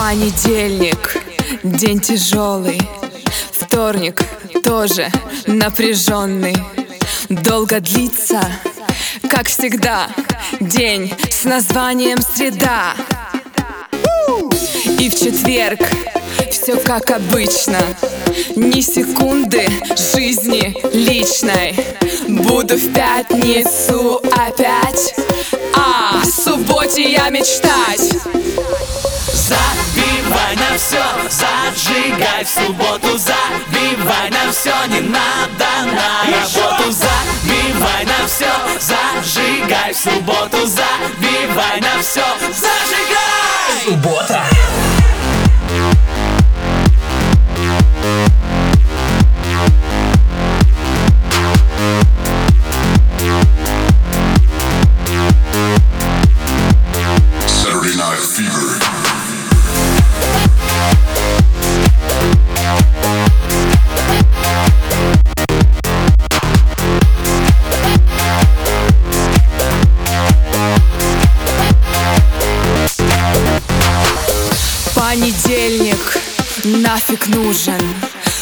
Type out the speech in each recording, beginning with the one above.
Понедельник, день тяжелый. Вторник тоже напряженный. Долго длится, как всегда. День с названием «Среда» И в четверг все как обычно. Ни секунды жизни личной. Буду в пятницу опять. А, о субботе я мечтать. На все, зажигай в субботу Забивай на все, не надо на работу. Забивай на все, зажигай в субботу Забивай на все, зажигай! Суббота Понедельник нафиг нужен.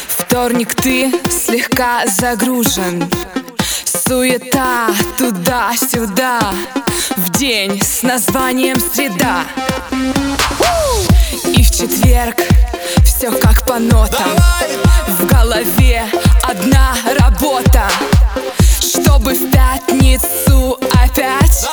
Вторник ты слегка загружен. Суета туда-сюда. В день с названием «Среда» И в четверг все как по нотам. В голове одна работа. Чтобы в пятницу опять